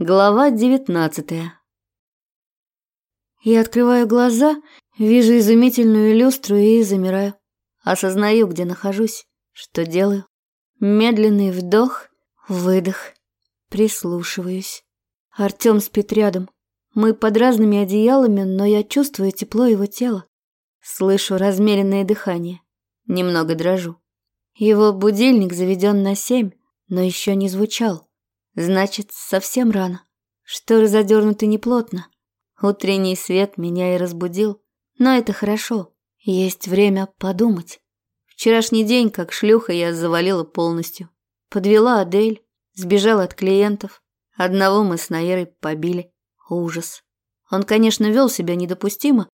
Глава девятнадцатая. Я открываю глаза, вижу изумительную люстру и замираю. Осознаю, где нахожусь, что делаю. Медленный вдох, выдох. Прислушиваюсь. Артём спит рядом. Мы под разными одеялами, но я чувствую тепло его тела. Слышу размеренное дыхание. Немного дрожу. Его будильник заведен на семь, но еще не звучал. Значит, совсем рано. Шторы задернуты неплотно. Утренний свет меня и разбудил. Но это хорошо. Есть время подумать. Вчерашний день, как шлюха, я завалила полностью. Подвела Адель, сбежала от клиентов. Одного мы с Наерой побили. Ужас. Он, конечно, вел себя недопустимо,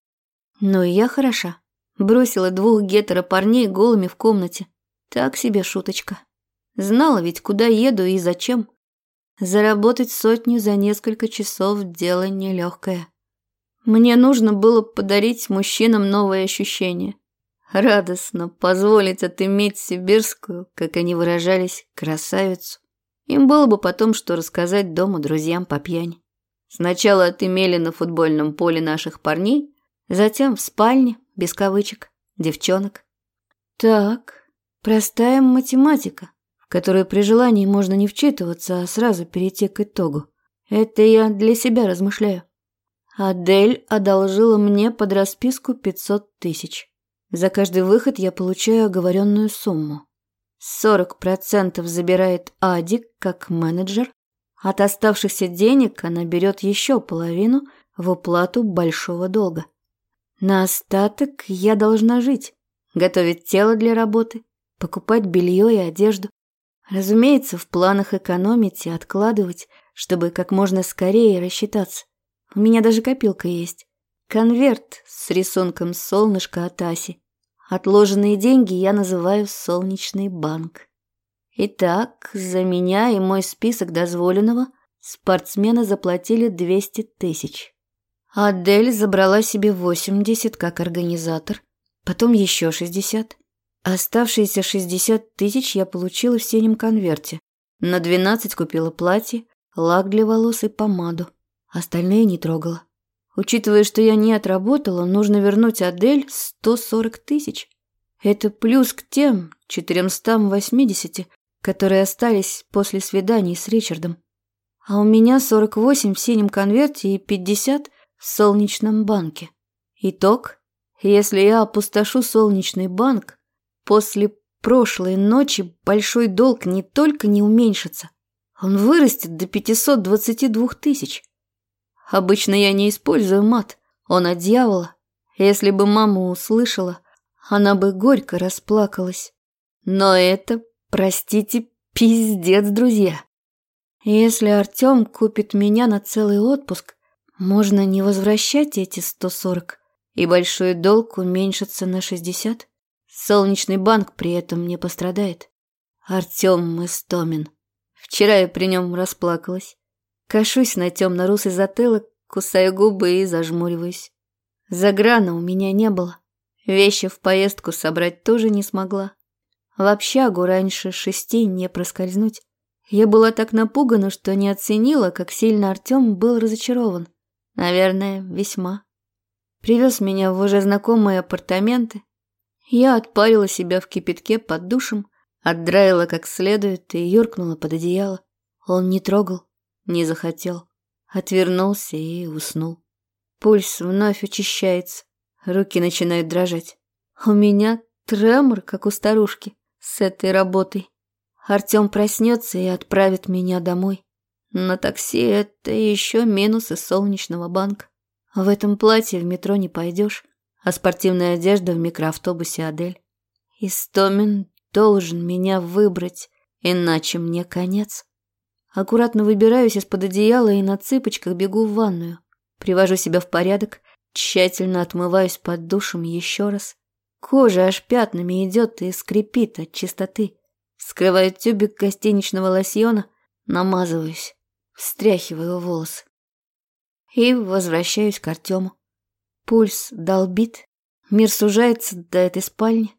но и я хороша. Бросила двух гетеро парней голыми в комнате. Так себе шуточка. Знала ведь, куда еду и зачем. Заработать сотню за несколько часов – дело нелегкое. Мне нужно было подарить мужчинам новые ощущения. Радостно позволить отыметь сибирскую, как они выражались, красавицу. Им было бы потом, что рассказать дома друзьям по пьяни. Сначала отымели на футбольном поле наших парней, затем в спальне, без кавычек, девчонок. Так, простая математика которую при желании можно не вчитываться, а сразу перейти к итогу. Это я для себя размышляю. Адель одолжила мне под расписку 500 тысяч. За каждый выход я получаю оговоренную сумму. 40% забирает Адик как менеджер. От оставшихся денег она берет еще половину в уплату большого долга. На остаток я должна жить, готовить тело для работы, покупать белье и одежду, Разумеется, в планах экономить и откладывать, чтобы как можно скорее рассчитаться. У меня даже копилка есть. Конверт с рисунком солнышка от Аси. Отложенные деньги я называю «Солнечный банк». Итак, за меня и мой список дозволенного спортсмены заплатили 200 тысяч. Адель забрала себе 80 как организатор, потом еще 60. Оставшиеся 60 тысяч я получила в синем конверте. На 12 купила платье, лак для волос и помаду. Остальные не трогала. Учитывая, что я не отработала, нужно вернуть Адель 140 тысяч. Это плюс к тем 480, которые остались после свиданий с Ричардом. А у меня 48 в синем конверте и 50 в солнечном банке. Итог, если я опустошу солнечный банк, После прошлой ночи большой долг не только не уменьшится, он вырастет до 522 тысяч. Обычно я не использую мат, он от дьявола. Если бы мама услышала, она бы горько расплакалась. Но это, простите, пиздец, друзья. Если Артём купит меня на целый отпуск, можно не возвращать эти 140, и большой долг уменьшится на 60. Солнечный банк при этом не пострадает. Артем Истомин. Вчера я при нем расплакалась. Кашусь на темно-русый затылок, кусаю губы и зажмуриваюсь. Заграна у меня не было. Вещи в поездку собрать тоже не смогла. В общагу раньше шести не проскользнуть. Я была так напугана, что не оценила, как сильно Артем был разочарован. Наверное, весьма. Привез меня в уже знакомые апартаменты, я отпарила себя в кипятке под душем, отдраила как следует и юркнула под одеяло. Он не трогал, не захотел. Отвернулся и уснул. Пульс вновь учащается, руки начинают дрожать. У меня тремор, как у старушки, с этой работой. Артем проснется и отправит меня домой. На такси это еще минусы солнечного банка. В этом платье в метро не пойдешь а спортивная одежда в микроавтобусе Адель. Истомин должен меня выбрать, иначе мне конец. Аккуратно выбираюсь из-под одеяла и на цыпочках бегу в ванную. Привожу себя в порядок, тщательно отмываюсь под душем еще раз. Кожа аж пятнами идет и скрипит от чистоты. Скрываю тюбик гостиничного лосьона, намазываюсь, встряхиваю волосы. И возвращаюсь к Артему. Пульс долбит, мир сужается до этой спальни.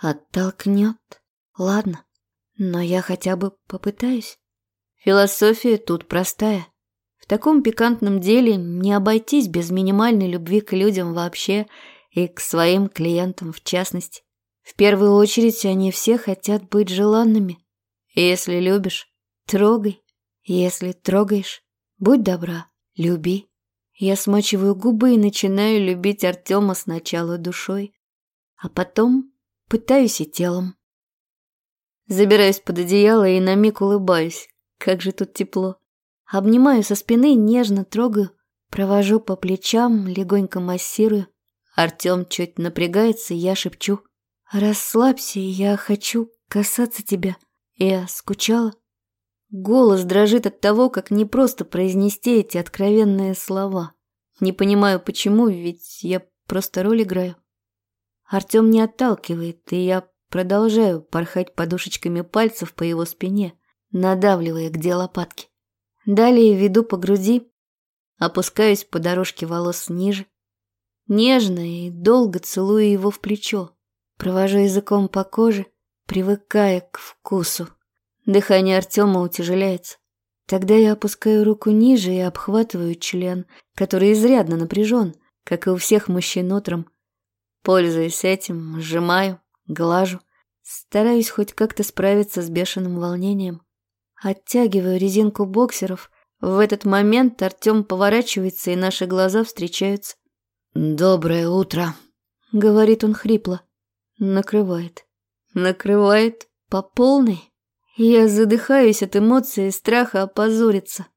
Оттолкнет. Ладно, но я хотя бы попытаюсь. Философия тут простая. таком пикантном деле не обойтись без минимальной любви к людям вообще и к своим клиентам в частности. В первую очередь они все хотят быть желанными. Если любишь, трогай. Если трогаешь, будь добра, люби. Я смачиваю губы и начинаю любить Артема сначала душой, а потом пытаюсь и телом. Забираюсь под одеяло и на миг улыбаюсь. Как же тут тепло. Обнимаю со спины, нежно трогаю, провожу по плечам, легонько массирую. Артем чуть напрягается, я шепчу. «Расслабься, я хочу касаться тебя. Я скучала». Голос дрожит от того, как не просто произнести эти откровенные слова. Не понимаю, почему, ведь я просто роль играю. Артем не отталкивает, и я продолжаю порхать подушечками пальцев по его спине, надавливая где лопатки. Далее веду по груди, опускаюсь по дорожке волос ниже. Нежно и долго целую его в плечо, провожу языком по коже, привыкая к вкусу. Дыхание Артема утяжеляется. Тогда я опускаю руку ниже и обхватываю член, который изрядно напряжен, как и у всех мужчин утром. Пользуясь этим, сжимаю, глажу, стараюсь хоть как-то справиться с бешеным волнением. Оттягиваю резинку боксеров. В этот момент Артем поворачивается, и наши глаза встречаются. «Доброе утро», — говорит он хрипло. Накрывает. Накрывает по полной. Я задыхаюсь от эмоций и страха опозориться.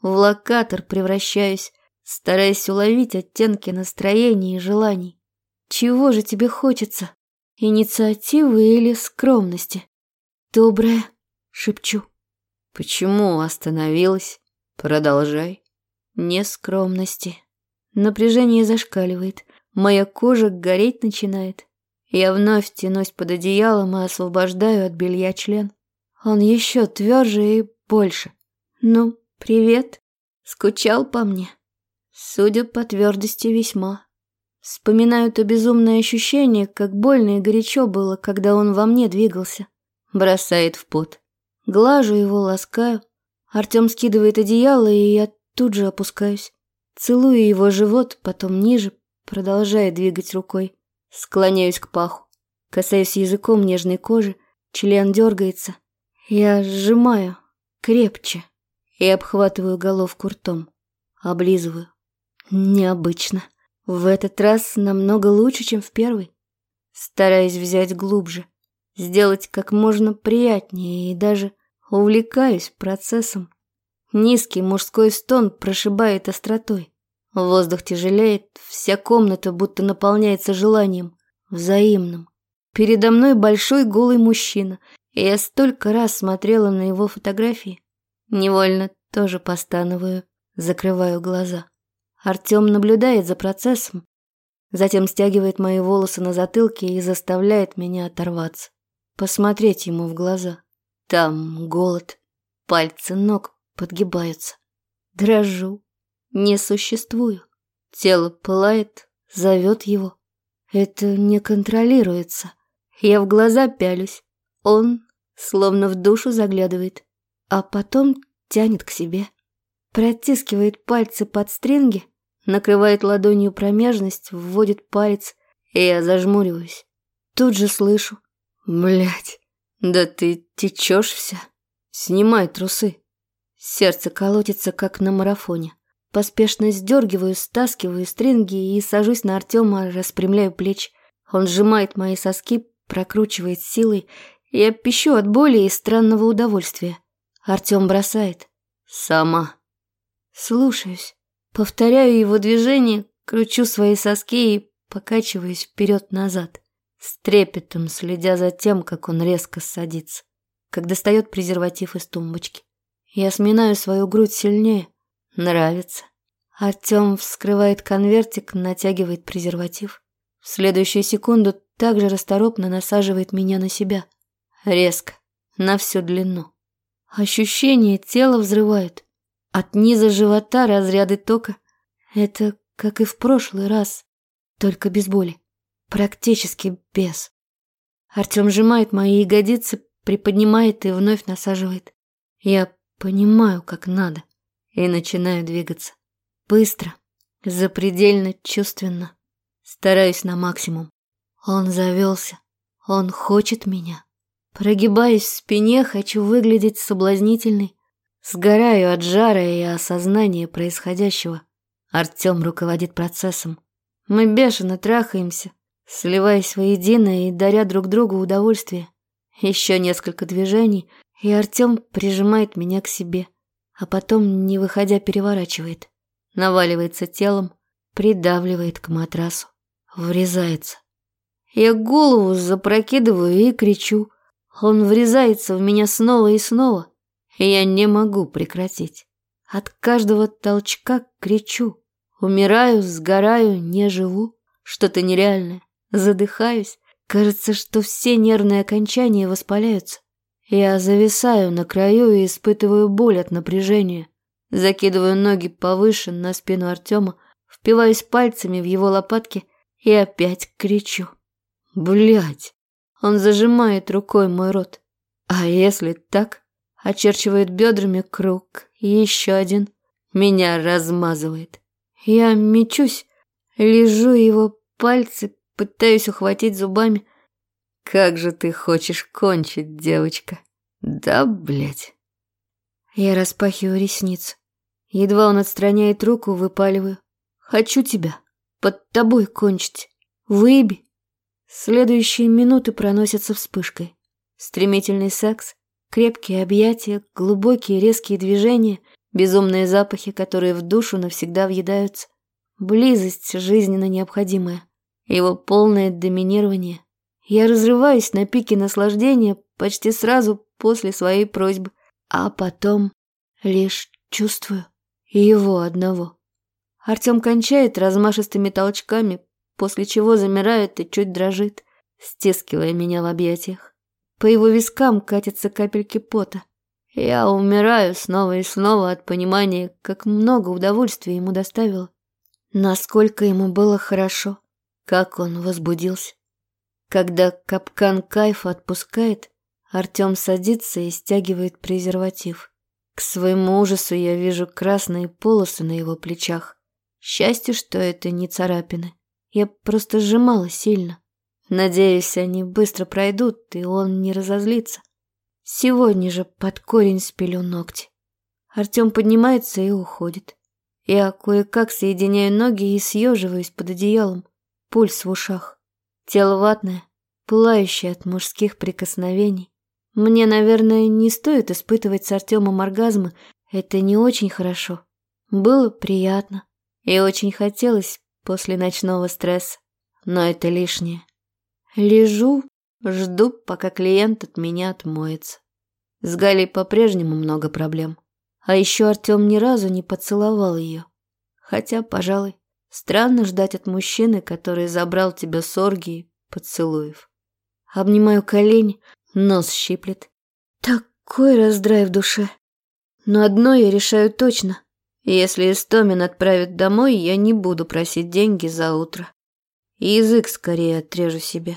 В локатор превращаюсь, стараясь уловить оттенки настроений и желаний. Чего же тебе хочется? Инициативы или скромности? Доброе, шепчу. Почему остановилась? Продолжай. Нескромности. Напряжение зашкаливает. Моя кожа гореть начинает. Я вновь тянусь под одеялом и освобождаю от белья член. Он еще тверже и больше. Ну, привет. Скучал по мне? Судя по твердости, весьма. Вспоминаю то безумное ощущение, как больно и горячо было, когда он во мне двигался. Бросает в пот. Глажу его, ласкаю. Артем скидывает одеяло, и я тут же опускаюсь. Целую его живот, потом ниже, продолжая двигать рукой. Склоняюсь к паху. Касаюсь языком нежной кожи, член дергается. Я сжимаю крепче и обхватываю головку ртом. Облизываю. Необычно. В этот раз намного лучше, чем в первый. Стараюсь взять глубже, сделать как можно приятнее и даже увлекаюсь процессом. Низкий мужской стон прошибает остротой. Воздух тяжелеет, вся комната будто наполняется желанием, взаимным. Передо мной большой голый мужчина, я столько раз смотрела на его фотографии. Невольно тоже постановую, закрываю глаза. Артем наблюдает за процессом, затем стягивает мои волосы на затылке и заставляет меня оторваться, посмотреть ему в глаза. Там голод, пальцы ног подгибаются. Дрожу, не существую. Тело пылает, зовет его. Это не контролируется. Я в глаза пялюсь. Он словно в душу заглядывает, а потом тянет к себе протискивает пальцы под стринги, накрывает ладонью промежность, вводит палец, и я зажмуриваюсь. Тут же слышу. Блять, да ты течешь вся. Снимай трусы. Сердце колотится, как на марафоне. Поспешно сдергиваю, стаскиваю стринги и сажусь на Артема, распрямляю плечи. Он сжимает мои соски, прокручивает силой. Я пищу от боли и странного удовольствия. Артем бросает. «Сама». Слушаюсь. Повторяю его движение, кручу свои соски и покачиваюсь вперед-назад, с трепетом следя за тем, как он резко садится, как достает презерватив из тумбочки. Я сминаю свою грудь сильнее. Нравится. Артем вскрывает конвертик, натягивает презерватив. В следующую секунду также расторопно насаживает меня на себя. Резко, на всю длину. Ощущение тела взрывает. От низа живота разряды тока. Это как и в прошлый раз, только без боли. Практически без. Артем сжимает мои ягодицы, приподнимает и вновь насаживает. Я понимаю, как надо. и начинаю двигаться. Быстро, запредельно чувственно. Стараюсь на максимум. Он завелся. Он хочет меня. Прогибаюсь в спине, хочу выглядеть соблазнительной. Сгораю от жара и осознания происходящего. Артем руководит процессом. Мы бешено трахаемся, сливаясь воедино и даря друг другу удовольствие. Еще несколько движений, и Артем прижимает меня к себе, а потом, не выходя, переворачивает. Наваливается телом, придавливает к матрасу, врезается. Я голову запрокидываю и кричу. Он врезается в меня снова и снова, и я не могу прекратить. От каждого толчка кричу. Умираю, сгораю, не живу. Что-то нереальное. Задыхаюсь. Кажется, что все нервные окончания воспаляются. Я зависаю на краю и испытываю боль от напряжения. Закидываю ноги повыше на спину Артема, впиваюсь пальцами в его лопатки и опять кричу. Блять! Он зажимает рукой мой рот. А если так? Очерчивает бедрами круг. Еще один. Меня размазывает. Я мечусь, лежу его пальцы, пытаюсь ухватить зубами. Как же ты хочешь кончить, девочка? Да, блядь. Я распахиваю ресницы. Едва он отстраняет руку, выпаливаю. Хочу тебя. Под тобой кончить. Выеби. Следующие минуты проносятся вспышкой. Стремительный секс, крепкие объятия, глубокие резкие движения, безумные запахи, которые в душу навсегда въедаются. Близость жизненно необходимая. Его полное доминирование. Я разрываюсь на пике наслаждения почти сразу после своей просьбы, а потом лишь чувствую его одного. Артем кончает размашистыми толчками, после чего замирает и чуть дрожит, стискивая меня в объятиях. По его вискам катятся капельки пота. Я умираю снова и снова от понимания, как много удовольствия ему доставило. Насколько ему было хорошо, как он возбудился. Когда капкан кайфа отпускает, Артем садится и стягивает презерватив. К своему ужасу я вижу красные полосы на его плечах. Счастье, что это не царапины. Я просто сжимала сильно. Надеюсь, они быстро пройдут, и он не разозлится. Сегодня же под корень спилю ногти. Артем поднимается и уходит. Я кое-как соединяю ноги и съеживаюсь под одеялом. Пульс в ушах. Тело ватное, пылающее от мужских прикосновений. Мне, наверное, не стоит испытывать с Артемом оргазмы. Это не очень хорошо. Было приятно. И очень хотелось после ночного стресса, но это лишнее. Лежу, жду, пока клиент от меня отмоется. С Галей по-прежнему много проблем. А еще Артем ни разу не поцеловал ее. Хотя, пожалуй, странно ждать от мужчины, который забрал тебя с оргии поцелуев. Обнимаю колени, нос щиплет. Такой раздрай в душе. Но одно я решаю точно. Если Истомин отправит домой, я не буду просить деньги за утро. И язык скорее отрежу себе.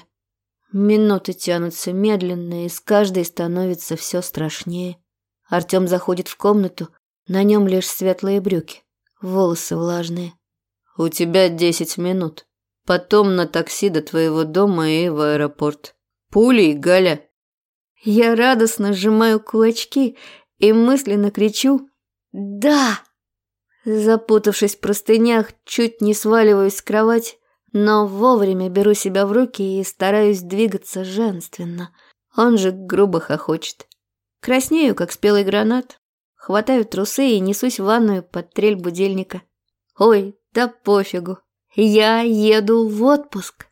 Минуты тянутся медленно, и с каждой становится все страшнее. Артем заходит в комнату, на нем лишь светлые брюки, волосы влажные. «У тебя десять минут. Потом на такси до твоего дома и в аэропорт. Пулей, Галя!» Я радостно сжимаю кулачки и мысленно кричу «Да!». Запутавшись в простынях, чуть не сваливаюсь с кровати, но вовремя беру себя в руки и стараюсь двигаться женственно. Он же грубо хохочет. Краснею, как спелый гранат. Хватаю трусы и несусь в ванную под трель будильника. Ой, да пофигу. Я еду в отпуск.